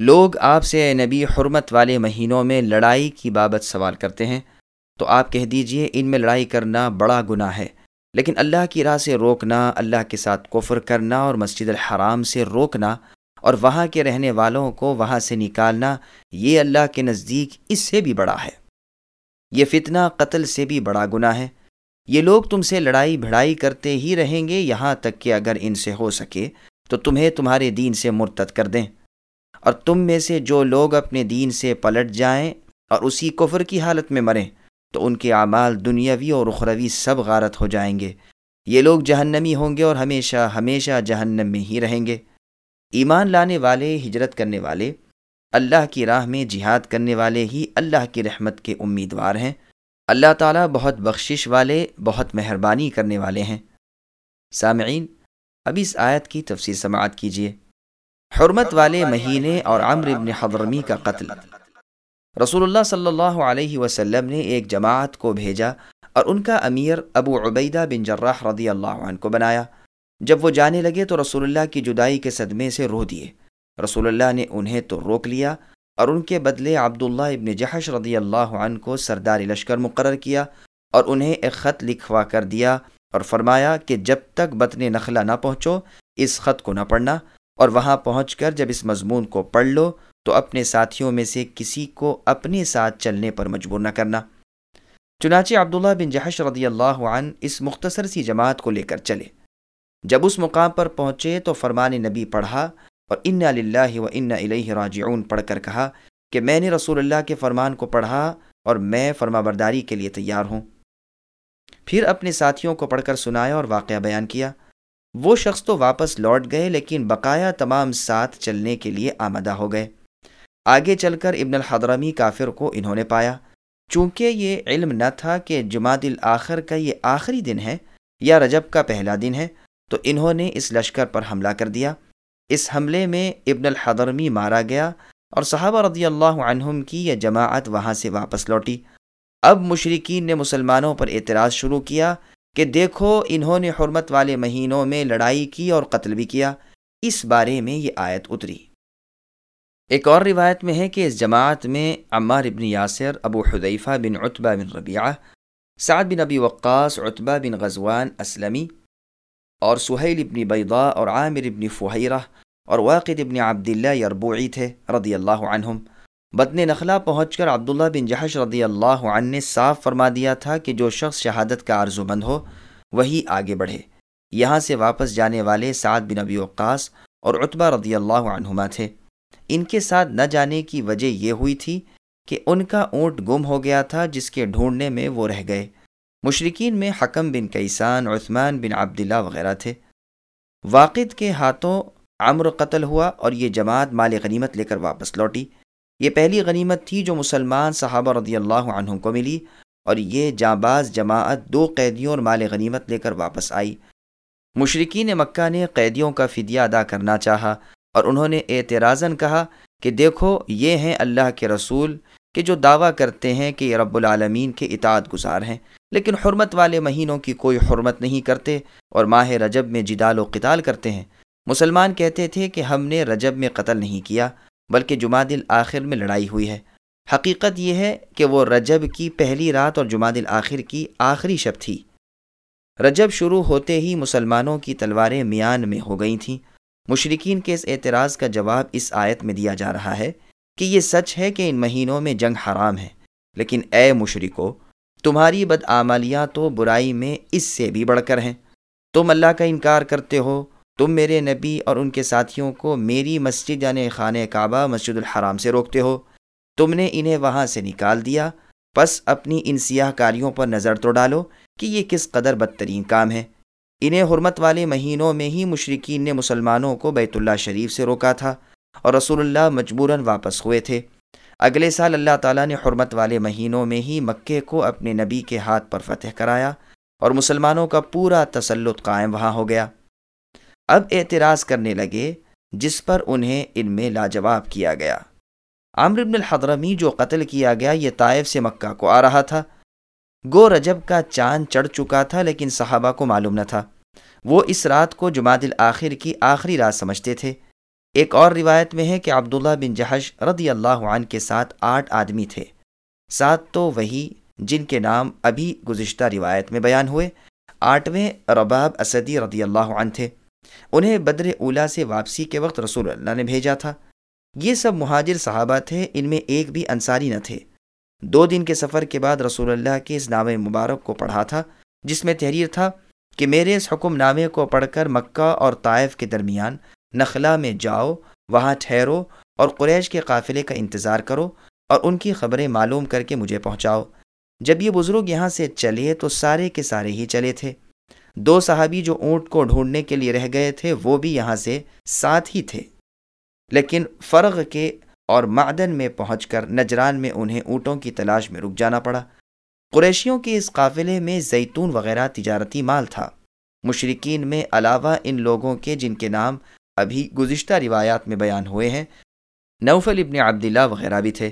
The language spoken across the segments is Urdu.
لوگ آپ سے اے نبی حرمت والے مہینوں میں لڑائی کی بابت سوال کرتے ہیں، تو آپ کہہ دیجیے ان میں لڑائی کرنا بڑا گناہ ہے، لیکن اللہ کی راہ سے روکنا، اللہ کے ساتھ کفر کرنا اور مسجد الحرام سے روکنا اور وہاں کے رہنے والوں کو وہاں سے نکالنا، یہ اللہ کے نزدیک اس سے بھی بڑا ہے۔ یہ فتنہ قتل سے بھی بڑا گناہ ہے۔ یہ لوگ تم سے لڑائی بھڑائی کرتے ہی رہیں گے، یہاں تک کہ اگر ان سے ہو سکے تو تمہیں تمہارے دین سے مرتد کر دیں۔ اور تم میں سے جو لوگ اپنے دین سے پلٹ جائیں اور اسی کفر کی حالت میں مریں، تو ان کے اعمال دنیاوی اور اخروی سب غارت ہو جائیں گے۔ یہ لوگ جہنمی ہوں گے اور ہمیشہ ہمیشہ جہنم میں ہی رہیں گے۔ ایمان لانے والے، ہجرت کرنے والے، اللہ کی راہ میں جہاد کرنے والے ہی اللہ کی رحمت کے امیدوار ہیں۔ اللہ تعالیٰ بہت بخشش والے، بہت مہربانی کرنے والے ہیں۔ سامعین، اب اس آیت کی تفصیل سماعت کیجیے۔ حرمت والے مہینے اور عمر ابن حضرمی کا قتل۔ رسول اللہ صلی اللہ علیہ وسلم نے ایک جماعت کو بھیجا اور ان کا امیر ابو عبیدہ بن جراح رضی اللہ عنہ کو بنایا۔ جب وہ جانے لگے تو رسول اللہ کی جدائی کے صدمے سے رو دیے۔ رسول اللہ نے انہیں تو روک لیا اور ان کے بدلے عبداللہ ابن جہش رضی اللہ عنہ کو سردار لشکر مقرر کیا اور انہیں ایک خط لکھوا کر دیا اور فرمایا کہ جب تک بطن نخلہ نہ پہنچو، اس خط کو نہ پڑھنا۔ اور وہاں پہنچ کر جب اس مضمون کو پڑھ لو تو اپنے ساتھیوں میں سے کسی کو اپنے ساتھ چلنے پر مجبور نہ کرنا۔ چنانچہ عبداللہ بن جہش رضی اللہ عنہ اس مختصر سی جماعت کو لے کر چلے۔ جب اس مقام پر پہنچے تو فرمان نبی پڑھا اور ان اللہ و ان علیہ راجعون پڑھ کر کہا کہ میں نے رسول اللہ کے فرمان کو پڑھا اور میں فرما برداری کے لیے تیار ہوں۔ پھر اپنے ساتھیوں کو پڑھ کر سنایا اور واقعہ بیان کیا۔ وہ شخص تو واپس لوٹ گئے لیکن بقایا تمام ساتھ چلنے کے لیے آمدہ ہو گئے۔ آگے چل کر ابن الحضرمی کافر کو انہوں نے پایا۔ چونکہ یہ علم نہ تھا کہ جماعت الآخر کا یہ آخری دن ہے یا رجب کا پہلا دن ہے، تو انہوں نے اس لشکر پر حملہ کر دیا۔ اس حملے میں ابن الحضرمی مارا گیا اور صحابہ رضی اللہ عنہم کی یہ جماعت وہاں سے واپس لوٹی۔ اب مشرقین نے مسلمانوں پر اعتراض شروع کیا کہ دیکھو انہوں نے حرمت والے مہینوں میں لڑائی کی اور قتل بھی کیا۔ اس بارے میں یہ آیت اتری۔ ایک اور روایت میں ہے کہ اس جماعت میں عمار ابن یاسر، ابو حدیفہ بن عطبہ بن ربیعہ، سعد بن ابی وقاص عطبہ بن غزوان اسلمی اور سہیل ابن بیضا اور عامر ابن فحیرہ اور واقد ابن عبداللہ یربوعی تھے رضی اللہ عنہم۔ بدن نخلا پہنچ کر عبداللہ بن جہش رضی اللہ عنہ نے صاف فرما دیا تھا کہ جو شخص شہادت کا عرض مند ہو، وہی آگے بڑھے۔ یہاں سے واپس جانے والے سعد بن ابی وقاص اور عطبہ رضی اللہ عنہما تھے۔ ان کے ساتھ نہ جانے کی وجہ یہ ہوئی تھی کہ ان کا اونٹ گم ہو گیا تھا جس کے ڈھونڈنے میں وہ رہ گئے۔ مشرقین میں حکم بن کیسان، عثمان بن عبداللہ وغیرہ تھے۔ واقد کے ہاتھوں عمر قتل ہوا اور یہ جماعت مال غنیمت لے کر واپس لوٹی۔ یہ پہلی غنیمت تھی جو مسلمان صحابہ رضی اللہ عنہ کو ملی اور یہ جاں باز جماعت دو قیدیوں اور مال غنیمت لے کر واپس آئی۔ مشرقین مکہ نے قیدیوں کا فدیہ ادا کرنا چاہا اور انہوں نے اعتراضاً کہا کہ دیکھو، یہ ہیں اللہ کے رسول کہ جو دعویٰ کرتے ہیں کہ یہ رب العالمین کے اطاعت گزار ہیں۔ لیکن حرمت والے مہینوں کی کوئی حرمت نہیں کرتے اور ماہ رجب میں جدال و قتال کرتے ہیں۔ مسلمان کہتے تھے کہ ہم نے رجب میں قتل نہیں کیا۔ بلکہ جماعت الآخر میں لڑائی ہوئی ہے۔ حقیقت یہ ہے کہ وہ رجب کی پہلی رات اور جماعت الآخر کی آخری شب تھی۔ رجب شروع ہوتے ہی مسلمانوں کی تلواریں میان میں ہو گئی تھیں۔ مشرقین کے اس اعتراض کا جواب اس آیت میں دیا جا رہا ہے کہ یہ سچ ہے کہ ان مہینوں میں جنگ حرام ہے۔ لیکن اے مشرکو، تمہاری بدعمالیاں تو برائی میں اس سے بھی بڑھ کر ہیں۔ تم اللہ کا انکار کرتے ہو تم میرے نبی اور ان کے ساتھیوں کو میری مسجد یعنی خانہ کعبہ مسجد الحرام سے روکتے ہو۔ تم نے انہیں وہاں سے نکال دیا۔ بس اپنی ان سیاہ کاریوں پر نظر تو ڈالو کہ یہ کس قدر بدترین کام ہے۔ انہیں حرمت والے مہینوں میں ہی مشرقین نے مسلمانوں کو بیت اللہ شریف سے روکا تھا اور رسول اللہ مجبوراً واپس ہوئے تھے۔ اگلے سال اللہ تعالیٰ نے حرمت والے مہینوں میں ہی مکے کو اپنے نبی کے ہاتھ پر فتح کرایا اور مسلمانوں کا پورا تسلط قائم وہاں ہو گیا۔ اب اعتراض کرنے لگے، جس پر انہیں ان میں لاجواب کیا گیا۔ عامر بن الحضرمی جو قتل کیا گیا، یہ طائف سے مکہ کو آ رہا تھا۔ گو رجب کا چاند چڑھ چکا تھا، لیکن صحابہ کو معلوم نہ تھا۔ وہ اس رات کو جماعت الآخر کی آخری رات سمجھتے تھے۔ ایک اور روایت میں ہے کہ عبداللہ بن جہش رضی اللہ عنہ کے ساتھ آٹھ آدمی تھے۔ سات تو وہی جن کے نام ابھی گزشتہ روایت میں بیان ہوئے۔ آٹھویں رباب اسدی رضی اللہ عنہ تھے۔ انہیں بدر اولا سے واپسی کے وقت رسول اللہ نے بھیجا تھا۔ یہ سب مہاجر صحابہ تھے، ان میں ایک بھی انصاری نہ تھے۔ دو دن کے سفر کے بعد رسول اللہ کے اس نام مبارک کو پڑھا تھا، جس میں تحریر تھا کہ میرے اس حکم نامے کو پڑھ کر مکہ اور طائف کے درمیان نخلا میں جاؤ، وہاں ٹھہرو اور قریش کے قافلے کا انتظار کرو اور ان کی خبریں معلوم کر کے مجھے پہنچاؤ۔ جب یہ بزرگ یہاں سے چلے تو سارے کے سارے ہی چلے تھے۔ دو صحابی جو اونٹ کو ڈھونڈنے کے لیے رہ گئے تھے، وہ بھی یہاں سے ساتھ ہی تھے۔ لیکن فرغ کے اور معدن میں پہنچ کر نجران میں انہیں اونٹوں کی تلاش میں رک جانا پڑا۔ قریشیوں کے اس قافلے میں زیتون وغیرہ تجارتی مال تھا۔ مشرقین میں علاوہ ان لوگوں کے جن کے نام ابھی گزشتہ روایات میں بیان ہوئے ہیں، نوفل ابن عبداللہ وغیرہ بھی تھے۔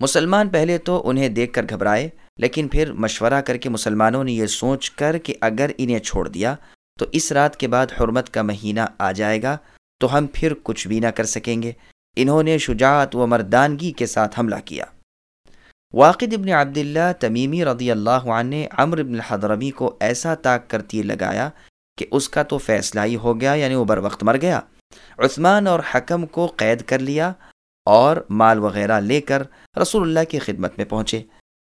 مسلمان پہلے تو انہیں دیکھ کر گھبرائے۔ لیکن پھر مشورہ کر کے مسلمانوں نے یہ سوچ کر کہ اگر انہیں چھوڑ دیا تو اس رات کے بعد حرمت کا مہینہ آ جائے گا، تو ہم پھر کچھ بھی نہ کر سکیں گے۔ انہوں نے شجاعت و مردانگی کے ساتھ حملہ کیا۔ واقد ابن عبداللہ تمیمی رضی اللہ عنہ نے عمر ابن الحضرمی کو ایسا طاق کر تیر لگایا کہ اس کا تو فیصلہ ہی ہو گیا یعنی وہ بر وقت مر گیا۔ عثمان اور حکم کو قید کر لیا اور مال وغیرہ لے کر رسول اللہ کی خدمت میں پہنچے۔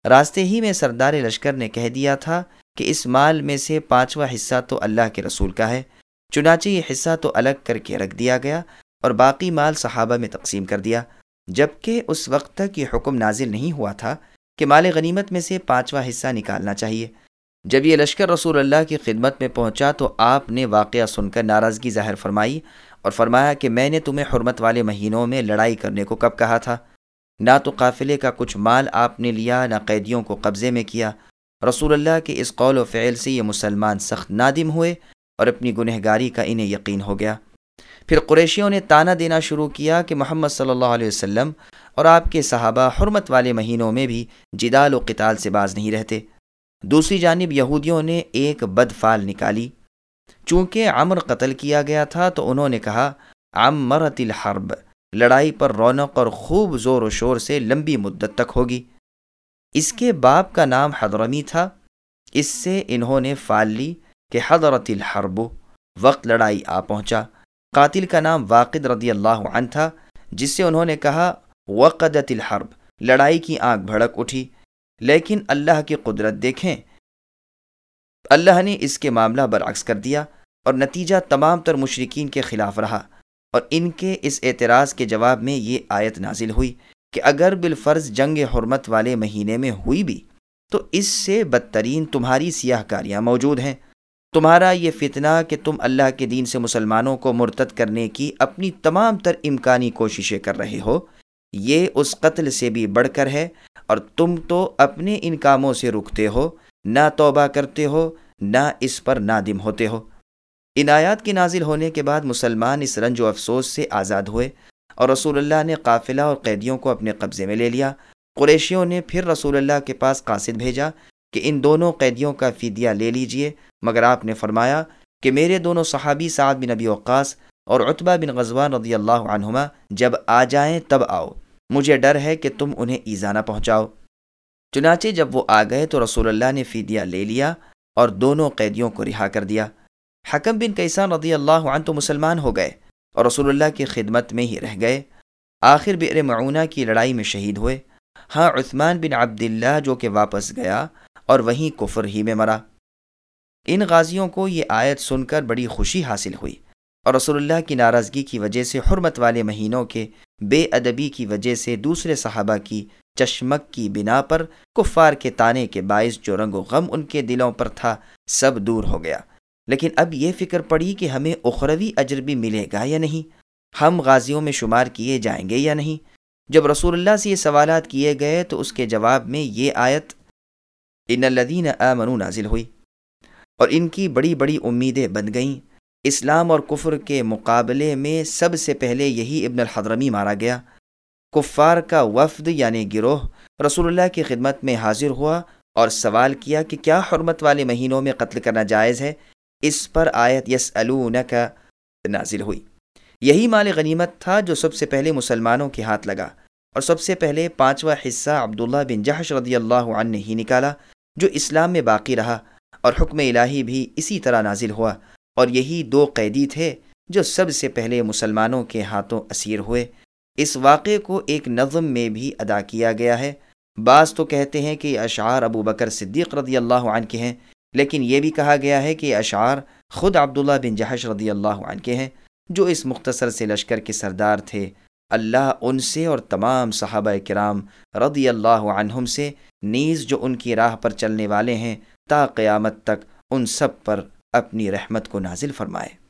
راستے ہی میں سردار لشکر نے کہہ دیا تھا کہ اس مال میں سے پانچواں حصہ تو اللہ کے رسول کا ہے، چنانچہ یہ حصہ تو الگ کر کے رکھ دیا گیا اور باقی مال صحابہ میں تقسیم کر دیا، جبکہ اس وقت تک یہ حکم نازل نہیں ہوا تھا کہ مال غنیمت میں سے پانچواں حصہ نکالنا چاہیے۔ جب یہ لشکر رسول اللہ کی خدمت میں پہنچا تو آپ نے واقعہ سن کر ناراضگی ظاہر فرمائی اور فرمایا کہ میں نے تمہیں حرمت والے مہینوں میں لڑائی کرنے کو کب کہا تھا۔ نہ تو قافلے کا کچھ مال آپ نے لیا، نہ قیدیوں کو قبضے میں کیا۔ رسول اللہ کے اس قول و فعل سے یہ مسلمان سخت نادم ہوئے اور اپنی گنہگاری کا انہیں یقین ہو گیا۔ پھر قریشیوں نے تانا دینا شروع کیا کہ محمد صلی اللہ علیہ وسلم اور آپ کے صحابہ حرمت والے مہینوں میں بھی جدال و قتال سے باز نہیں رہتے۔ دوسری جانب یہودیوں نے ایک بد فال نکالی۔ چونکہ عمر قتل کیا گیا تھا تو انہوں نے کہا، عمرت الحرب لڑائی پر رونق اور خوب زور و شور سے لمبی مدت تک ہوگی۔ اس کے باپ کا نام حضرمی تھا۔ اس سے انہوں نے فال لی کہ حضرت الحرب وقت لڑائی آ پہنچا۔ قاتل کا نام واقد رضی اللہ عنہ تھا، جس سے انہوں نے کہا، وقدت الحرب، لڑائی کی آنکھ بھڑک اٹھی۔ لیکن اللہ کی قدرت دیکھیں۔ اللہ نے اس کے معاملہ برعکس کر دیا اور نتیجہ تمام تر مشرقین کے خلاف رہا۔ اور ان کے اس اعتراض کے جواب میں یہ آیت نازل ہوئی کہ اگر بالفرض جنگ حرمت والے مہینے میں ہوئی بھی، تو اس سے بدترین تمہاری سیاہ کاریاں موجود ہیں۔ تمہارا یہ فتنہ کہ تم اللہ کے دین سے مسلمانوں کو مرتد کرنے کی اپنی تمام تر امکانی کوششیں کر رہے ہو، یہ اس قتل سے بھی بڑھ کر ہے اور تم تو اپنے ان کاموں سے رکتے ہو، نہ توبہ کرتے ہو، نہ اس پر نادم ہوتے ہو۔ ان آیات کی نازل ہونے کے بعد مسلمان اس رنج و افسوس سے آزاد ہوئے اور رسول اللہ نے قافلہ اور قیدیوں کو اپنے قبضے میں لے لیا۔ قریشیوں نے پھر رسول اللہ کے پاس قاصد بھیجا کہ ان دونوں قیدیوں کا فدیہ لے لیجیے، مگر آپ نے فرمایا کہ میرے دونوں صحابی سعد بن نبی وقاص اور عطبہ بن غزوان رضی اللہ عنہما جب آ جائیں تب آؤ، مجھے ڈر ہے کہ تم انہیں ایزا نہ پہنچاؤ۔ چنانچہ جب وہ آ گئے تو رسول اللہ نے فیدیہ لے لیا اور دونوں قیدیوں کو رہا کر دیا۔ حکم بن کیسان رضی اللہ عنہ تو مسلمان ہو گئے اور رسول اللہ کی خدمت میں ہی رہ گئے۔ آخر بئر معونہ کی لڑائی میں شہید ہوئے۔ ہاں عثمان بن عبداللہ جو کہ واپس گیا اور وہیں کفر ہی میں مرا۔ ان غازیوں کو یہ آیت سن کر بڑی خوشی حاصل ہوئی اور رسول اللہ کی ناراضگی کی وجہ سے حرمت والے مہینوں کے بے ادبی کی وجہ سے دوسرے صحابہ کی چشمک کی بنا پر کفار کے تانے کے باعث جو رنگ و غم ان کے دلوں پر تھا، سب دور ہو گیا۔ لیکن اب یہ فکر پڑی کہ ہمیں اخروی اجر بھی ملے گا یا نہیں؟ ہم غازیوں میں شمار کیے جائیں گے یا نہیں؟ جب رسول اللہ سے یہ سوالات کیے گئے تو اس کے جواب میں یہ آیت، ان الدین آمنو نازل ہوئی اور ان کی بڑی بڑی امیدیں بن گئیں۔ اسلام اور کفر کے مقابلے میں سب سے پہلے یہی ابن الحضرمی مارا گیا۔ کفار کا وفد یعنی گروہ رسول اللہ کی خدمت میں حاضر ہوا اور سوال کیا کہ کیا حرمت والے مہینوں میں قتل کرنا جائز ہے؟ اس پر آیت یس کا نازل ہوئی۔ یہی مال غنیمت تھا جو سب سے پہلے مسلمانوں کے ہاتھ لگا اور سب سے پہلے پانچواں حصہ عبداللہ بن جہش رضی اللہ عنہ نے ہی نکالا، جو اسلام میں باقی رہا اور حکم الہی بھی اسی طرح نازل ہوا۔ اور یہی دو قیدی تھے جو سب سے پہلے مسلمانوں کے ہاتھوں اسیر ہوئے۔ اس واقعے کو ایک نظم میں بھی ادا کیا گیا ہے۔ بعض تو کہتے ہیں کہ اشعار ابو بکر صدیق رضی اللہ عنہ کے ہیں لیکن یہ بھی کہا گیا ہے کہ اشعار خود عبداللہ بن جہش رضی اللہ عنہ کے ہیں، جو اس مختصر سے لشکر کے سردار تھے۔ اللہ ان سے اور تمام صحابہ کرام رضی اللہ عنہم سے نیز جو ان کی راہ پر چلنے والے ہیں، تا قیامت تک ان سب پر اپنی رحمت کو نازل فرمائے۔